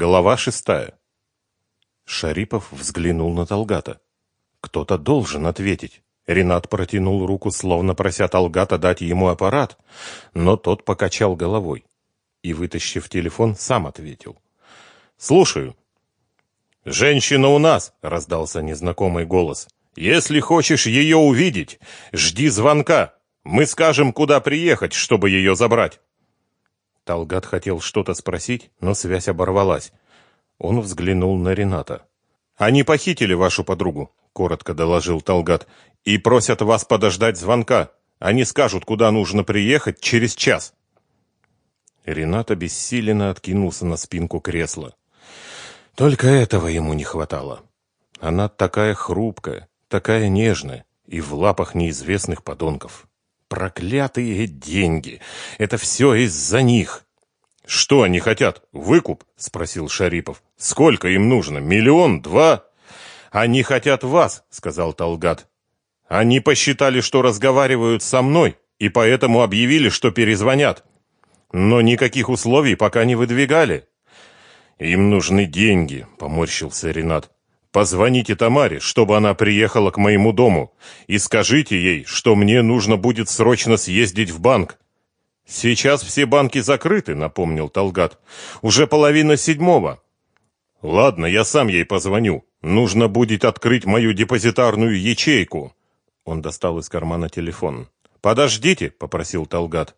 Глава шестая. Шарипов взглянул на Талгата. Кто-то должен ответить. Ренат протянул руку, словно прося Талгата дать ему аппарат, но тот покачал головой и, вытащив телефон, сам ответил. «Слушаю». «Женщина у нас!» — раздался незнакомый голос. «Если хочешь ее увидеть, жди звонка. Мы скажем, куда приехать, чтобы ее забрать». Талгат хотел что-то спросить, но связь оборвалась. Он взглянул на Рената. «Они похитили вашу подругу», — коротко доложил Талгат, «и просят вас подождать звонка. Они скажут, куда нужно приехать через час». Ренат обессиленно откинулся на спинку кресла. Только этого ему не хватало. Она такая хрупкая, такая нежная и в лапах неизвестных подонков. Проклятые деньги! Это все из-за них! Что они хотят? Выкуп? Спросил Шарипов. Сколько им нужно? Миллион? Два? Они хотят вас, сказал Талгат. Они посчитали, что разговаривают со мной, и поэтому объявили, что перезвонят. Но никаких условий пока не выдвигали. Им нужны деньги, поморщился Ренат. Позвоните Тамаре, чтобы она приехала к моему дому, и скажите ей, что мне нужно будет срочно съездить в банк. Сейчас все банки закрыты, напомнил Талгат. Уже половина седьмого. Ладно, я сам ей позвоню. Нужно будет открыть мою депозитарную ячейку. Он достал из кармана телефон. Подождите, попросил Талгат.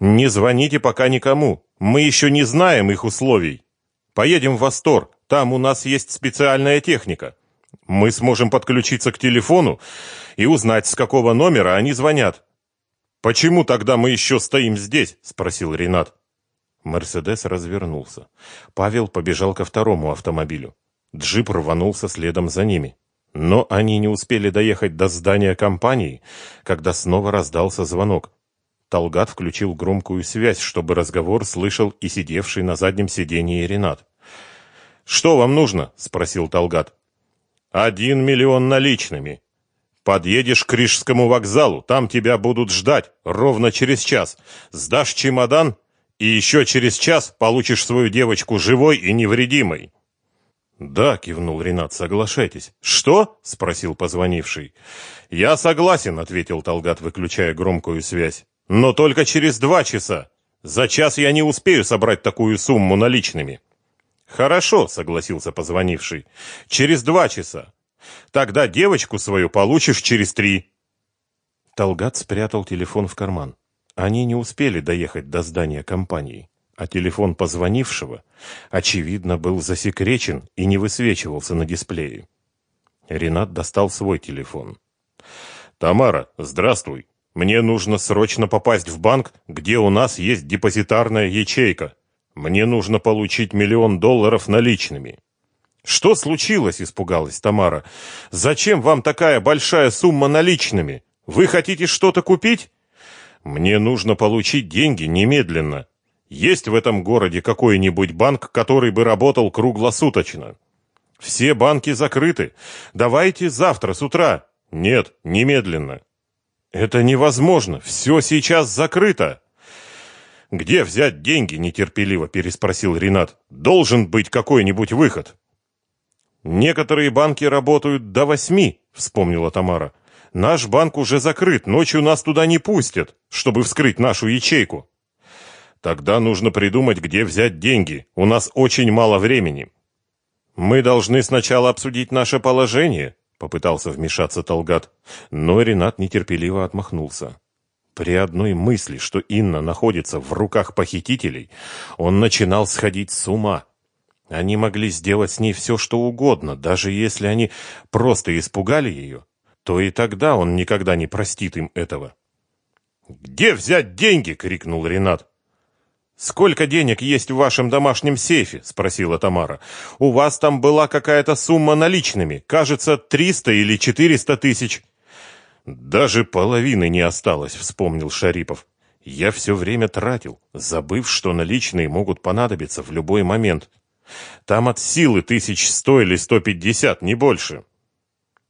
Не звоните пока никому. Мы еще не знаем их условий. Поедем в Востор. Там у нас есть специальная техника. Мы сможем подключиться к телефону и узнать, с какого номера они звонят. Почему тогда мы еще стоим здесь? спросил Ренат. Мерседес развернулся. Павел побежал ко второму автомобилю. Джип рванулся следом за ними. Но они не успели доехать до здания компании, когда снова раздался звонок. Талгат включил громкую связь, чтобы разговор слышал и сидевший на заднем сиденье Ренат. «Что вам нужно?» — спросил Талгат. «Один миллион наличными. Подъедешь к Рижскому вокзалу, там тебя будут ждать ровно через час. Сдашь чемодан, и еще через час получишь свою девочку живой и невредимой». «Да», — кивнул Ренат, — «соглашайтесь». «Что?» — спросил позвонивший. «Я согласен», — ответил Талгат, выключая громкую связь. «Но только через два часа. За час я не успею собрать такую сумму наличными». Хорошо, согласился позвонивший. Через два часа. Тогда девочку свою получишь через три. Талгат спрятал телефон в карман. Они не успели доехать до здания компании, а телефон позвонившего, очевидно, был засекречен и не высвечивался на дисплее. Ренат достал свой телефон. «Тамара, здравствуй. Мне нужно срочно попасть в банк, где у нас есть депозитарная ячейка. Мне нужно получить миллион долларов наличными. Что случилось, испугалась Тамара. Зачем вам такая большая сумма наличными? Вы хотите что-то купить? Мне нужно получить деньги немедленно. Есть в этом городе какой-нибудь банк, который бы работал круглосуточно? Все банки закрыты. Давайте завтра с утра. Нет, немедленно. Это невозможно. Все сейчас закрыто. Где взять деньги? нетерпеливо переспросил Ренат. Должен быть какой-нибудь выход. Некоторые банки работают до восьми, вспомнила Тамара. Наш банк уже закрыт, ночью нас туда не пустят, чтобы вскрыть нашу ячейку. Тогда нужно придумать, где взять деньги. У нас очень мало времени. Мы должны сначала обсудить наше положение, попытался вмешаться Толгат, но Ренат нетерпеливо отмахнулся. При одной мысли, что Инна находится в руках похитителей, он начинал сходить с ума. Они могли сделать с ней все, что угодно, даже если они просто испугали ее, то и тогда он никогда не простит им этого. «Где взять деньги?» — крикнул Ренат. «Сколько денег есть в вашем домашнем сейфе?» — спросила Тамара. «У вас там была какая-то сумма наличными, кажется, триста или четыреста тысяч». Даже половины не осталось, вспомнил Шарипов. Я все время тратил, забыв, что наличные могут понадобиться в любой момент. Там от силы тысяч сто или сто пятьдесят, не больше.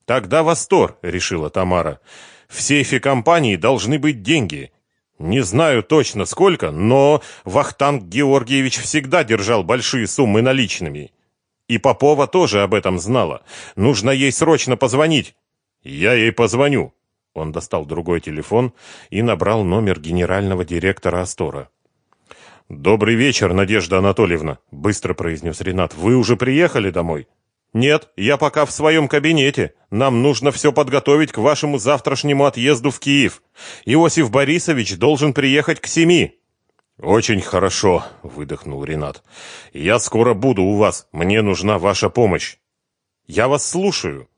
Тогда Востор, решила Тамара. В сейфе компании должны быть деньги. Не знаю точно сколько, но Вахтанг Георгиевич всегда держал большие суммы наличными. И Попова тоже об этом знала. Нужно ей срочно позвонить. Я ей позвоню. Он достал другой телефон и набрал номер генерального директора Астора. «Добрый вечер, Надежда Анатольевна», — быстро произнес Ренат. «Вы уже приехали домой?» «Нет, я пока в своем кабинете. Нам нужно все подготовить к вашему завтрашнему отъезду в Киев. Иосиф Борисович должен приехать к семи». «Очень хорошо», — выдохнул Ренат. «Я скоро буду у вас. Мне нужна ваша помощь». «Я вас слушаю».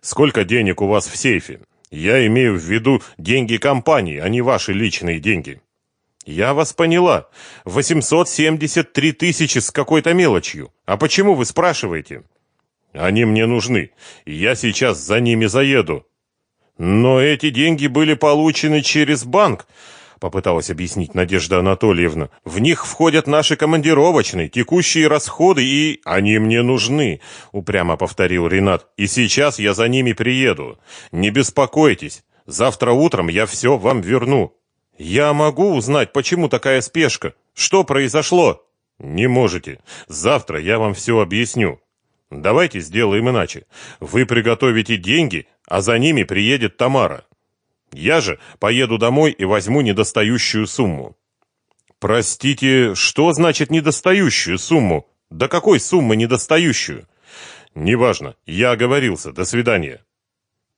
«Сколько денег у вас в сейфе? Я имею в виду деньги компании, а не ваши личные деньги». «Я вас поняла. 873 тысячи с какой-то мелочью. А почему вы спрашиваете?» «Они мне нужны, я сейчас за ними заеду». «Но эти деньги были получены через банк», — попыталась объяснить Надежда Анатольевна. «В них входят наши командировочные, текущие расходы, и они мне нужны», — упрямо повторил Ренат. «И сейчас я за ними приеду. Не беспокойтесь, завтра утром я все вам верну». «Я могу узнать, почему такая спешка? Что произошло?» «Не можете. Завтра я вам все объясню. Давайте сделаем иначе. Вы приготовите деньги, а за ними приедет Тамара. Я же поеду домой и возьму недостающую сумму». «Простите, что значит недостающую сумму? До какой суммы недостающую?» «Неважно. Я оговорился. До свидания».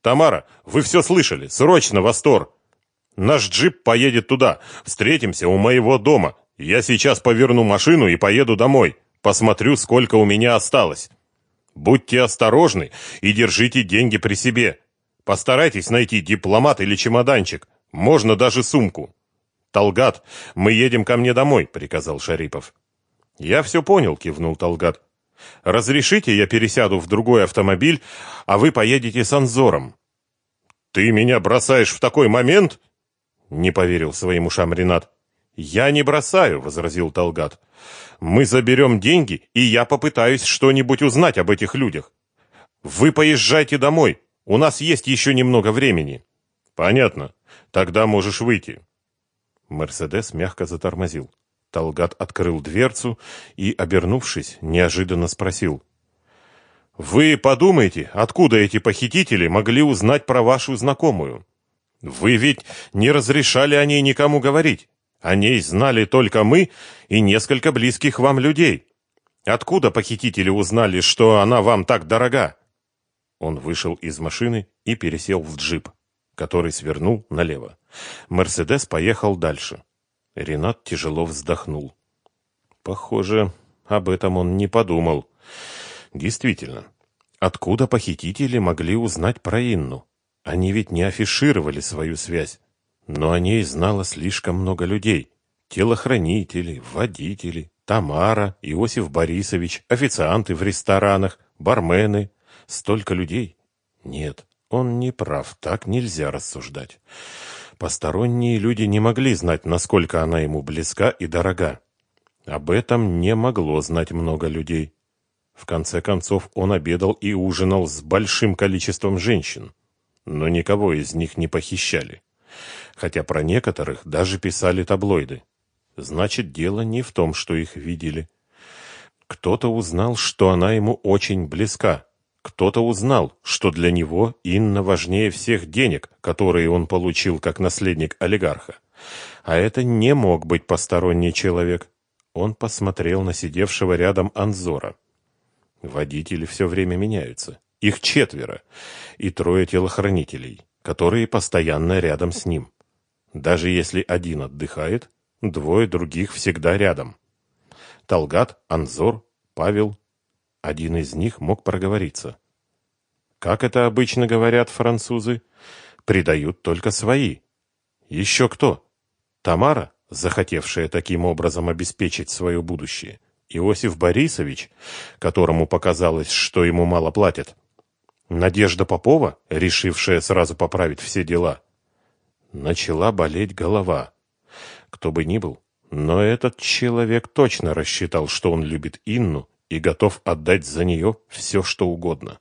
«Тамара, вы все слышали. Срочно, Востор!» Наш джип поедет туда. Встретимся у моего дома. Я сейчас поверну машину и поеду домой. Посмотрю, сколько у меня осталось. Будьте осторожны и держите деньги при себе. Постарайтесь найти дипломат или чемоданчик. Можно даже сумку. Талгат, мы едем ко мне домой, приказал Шарипов. Я все понял, кивнул Талгат. Разрешите, я пересяду в другой автомобиль, а вы поедете с Анзором. Ты меня бросаешь в такой момент? Не поверил своим ушам Ренат. Я не бросаю, возразил Талгат. Мы заберем деньги, и я попытаюсь что-нибудь узнать об этих людях. Вы поезжайте домой. У нас есть еще немного времени. Понятно. Тогда можешь выйти. Мерседес мягко затормозил. Талгат открыл дверцу и, обернувшись, неожиданно спросил: "Вы подумайте, откуда эти похитители могли узнать про вашу знакомую?" Вы ведь не разрешали о ней никому говорить. О ней знали только мы и несколько близких вам людей. Откуда похитители узнали, что она вам так дорога? Он вышел из машины и пересел в джип, который свернул налево. Мерседес поехал дальше. Ренат тяжело вздохнул. Похоже, об этом он не подумал. Действительно, откуда похитители могли узнать про Инну? Они ведь не афишировали свою связь, но о ней знало слишком много людей. Телохранители, водители, Тамара, Иосиф Борисович, официанты в ресторанах, бармены. Столько людей. Нет, он не прав, так нельзя рассуждать. Посторонние люди не могли знать, насколько она ему близка и дорога. Об этом не могло знать много людей. В конце концов, он обедал и ужинал с большим количеством женщин но никого из них не похищали. Хотя про некоторых даже писали таблоиды. Значит, дело не в том, что их видели. Кто-то узнал, что она ему очень близка. Кто-то узнал, что для него Инна важнее всех денег, которые он получил как наследник олигарха. А это не мог быть посторонний человек. Он посмотрел на сидевшего рядом Анзора. Водители все время меняются. Их четверо. И трое телохранителей, которые постоянно рядом с ним. Даже если один отдыхает, двое других всегда рядом. Талгат, Анзор, Павел. Один из них мог проговориться. Как это обычно говорят французы, предают только свои. Еще кто? Тамара, захотевшая таким образом обеспечить свое будущее. Иосиф Борисович, которому показалось, что ему мало платят. Надежда Попова, решившая сразу поправить все дела, начала болеть голова. Кто бы ни был, но этот человек точно рассчитал, что он любит Инну и готов отдать за нее все, что угодно.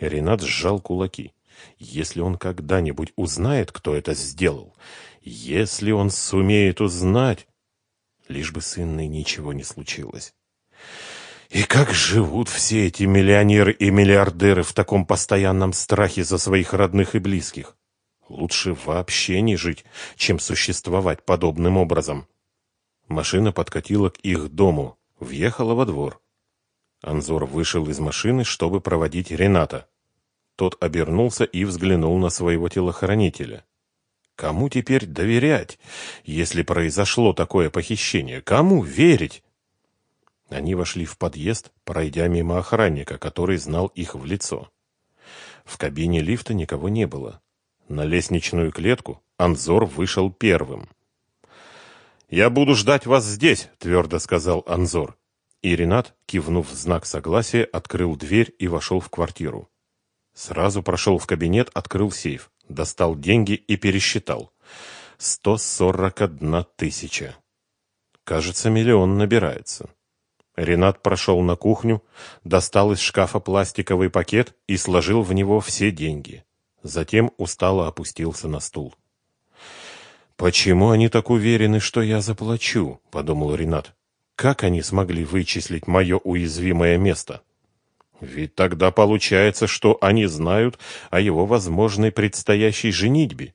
Ренат сжал кулаки. Если он когда-нибудь узнает, кто это сделал, Если он сумеет узнать... Лишь бы с Инной ничего не случилось. И как живут все эти миллионеры и миллиардеры в таком постоянном страхе за своих родных и близких? Лучше вообще не жить, чем существовать подобным образом. Машина подкатила к их дому, въехала во двор. Анзор вышел из машины, чтобы проводить Рената. Тот обернулся и взглянул на своего телохранителя. Кому теперь доверять, если произошло такое похищение? Кому верить? Они вошли в подъезд, пройдя мимо охранника, который знал их в лицо. В кабине лифта никого не было. На лестничную клетку Анзор вышел первым. «Я буду ждать вас здесь», — твердо сказал Анзор. И Ренат, кивнув в знак согласия, открыл дверь и вошел в квартиру. Сразу прошел в кабинет, открыл сейф, достал деньги и пересчитал. Сто сорок одна тысяча. Кажется, миллион набирается. Ренат прошел на кухню, достал из шкафа пластиковый пакет и сложил в него все деньги. Затем устало опустился на стул. «Почему они так уверены, что я заплачу?» — подумал Ренат. «Как они смогли вычислить мое уязвимое место?» Ведь тогда получается, что они знают о его возможной предстоящей женитьбе.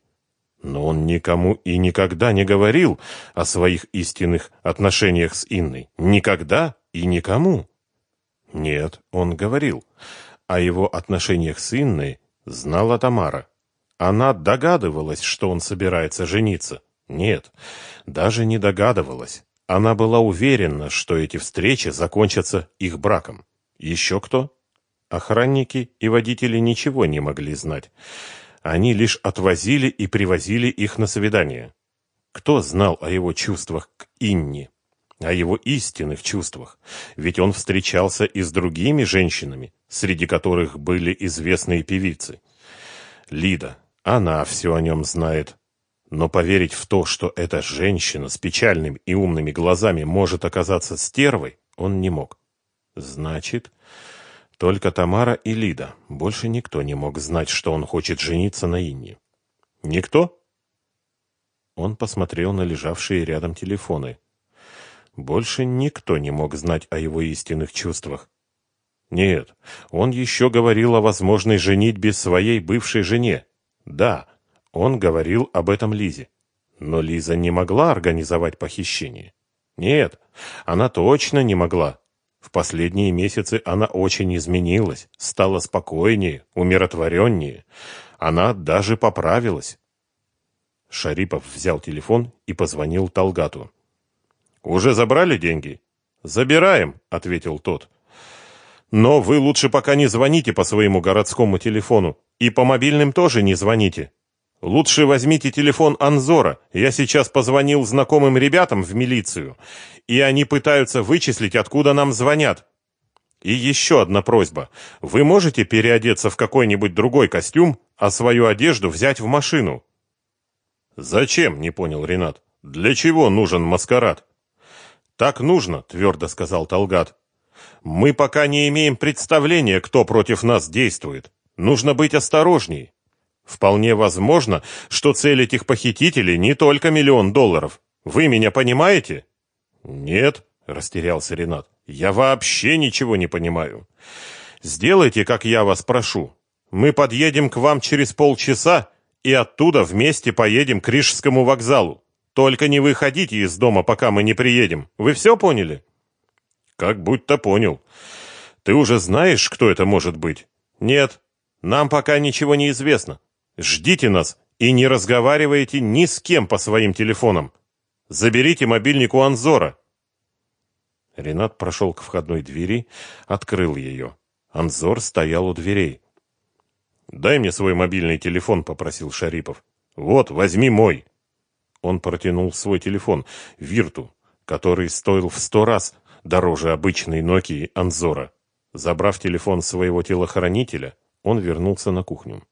Но он никому и никогда не говорил о своих истинных отношениях с Инной. Никогда и никому. Нет, он говорил. О его отношениях с Инной знала Тамара. Она догадывалась, что он собирается жениться. Нет, даже не догадывалась. Она была уверена, что эти встречи закончатся их браком. Еще кто? Охранники и водители ничего не могли знать. Они лишь отвозили и привозили их на свидание. Кто знал о его чувствах к Инне? О его истинных чувствах? Ведь он встречался и с другими женщинами, среди которых были известные певицы. Лида, она все о нем знает. Но поверить в то, что эта женщина с печальными и умными глазами может оказаться стервой, он не мог. Значит, только Тамара и Лида. Больше никто не мог знать, что он хочет жениться на Инне. Никто? Он посмотрел на лежавшие рядом телефоны. Больше никто не мог знать о его истинных чувствах. Нет, он еще говорил о возможной женитьбе своей бывшей жене. Да, он говорил об этом Лизе. Но Лиза не могла организовать похищение. Нет, она точно не могла. В последние месяцы она очень изменилась, стала спокойнее, умиротвореннее. Она даже поправилась. Шарипов взял телефон и позвонил Талгату. «Уже забрали деньги?» «Забираем», — ответил тот. «Но вы лучше пока не звоните по своему городскому телефону и по мобильным тоже не звоните. Лучше возьмите телефон Анзора. Я сейчас позвонил знакомым ребятам в милицию, и они пытаются вычислить, откуда нам звонят. И еще одна просьба. Вы можете переодеться в какой-нибудь другой костюм, а свою одежду взять в машину? Зачем, не понял Ренат. Для чего нужен маскарад? Так нужно, твердо сказал Талгат. Мы пока не имеем представления, кто против нас действует. Нужно быть осторожней. Вполне возможно, что цель этих похитителей не только миллион долларов. Вы меня понимаете? Нет, растерялся Ренат. Я вообще ничего не понимаю. Сделайте, как я вас прошу. Мы подъедем к вам через полчаса и оттуда вместе поедем к Рижскому вокзалу. Только не выходите из дома, пока мы не приедем. Вы все поняли? Как будто понял. Ты уже знаешь, кто это может быть? Нет, нам пока ничего не известно. Ждите нас и не разговаривайте ни с кем по своим телефонам. Заберите мобильник у Анзора. Ренат прошел к входной двери, открыл ее. Анзор стоял у дверей. «Дай мне свой мобильный телефон», — попросил Шарипов. «Вот, возьми мой». Он протянул свой телефон, Вирту, который стоил в сто раз дороже обычной Нокии Анзора. Забрав телефон своего телохранителя, он вернулся на кухню.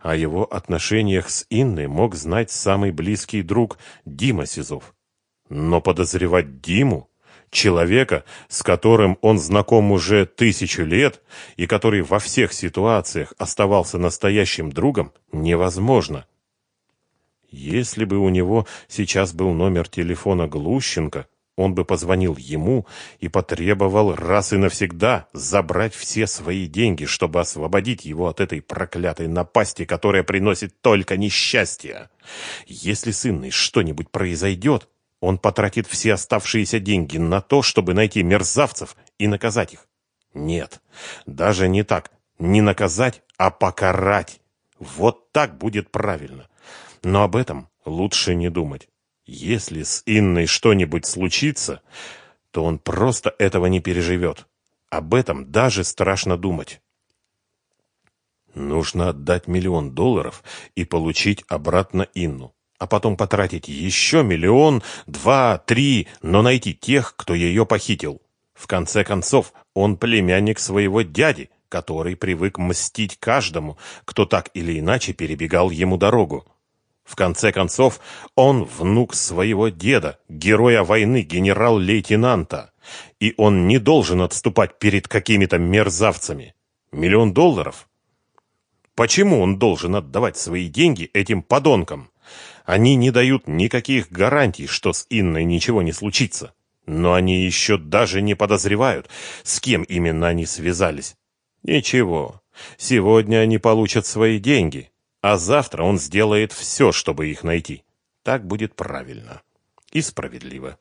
О его отношениях с Инной мог знать самый близкий друг Дима Сизов. Но подозревать Диму, человека, с которым он знаком уже тысячу лет и который во всех ситуациях оставался настоящим другом, невозможно. Если бы у него сейчас был номер телефона Глущенко, он бы позвонил ему и потребовал раз и навсегда забрать все свои деньги, чтобы освободить его от этой проклятой напасти, которая приносит только несчастье. Если с Инной что-нибудь произойдет, он потратит все оставшиеся деньги на то, чтобы найти мерзавцев и наказать их. Нет, даже не так. Не наказать, а покарать. Вот так будет правильно. Но об этом лучше не думать. Если с Инной что-нибудь случится, то он просто этого не переживет. Об этом даже страшно думать. Нужно отдать миллион долларов и получить обратно Инну, а потом потратить еще миллион, два, три, но найти тех, кто ее похитил. В конце концов, он племянник своего дяди, который привык мстить каждому, кто так или иначе перебегал ему дорогу. В конце концов, он внук своего деда, героя войны, генерал-лейтенанта, и он не должен отступать перед какими-то мерзавцами. Миллион долларов? Почему он должен отдавать свои деньги этим подонкам? Они не дают никаких гарантий, что с Инной ничего не случится. Но они еще даже не подозревают, с кем именно они связались. Ничего, сегодня они получат свои деньги, а завтра он сделает все, чтобы их найти. Так будет правильно и справедливо.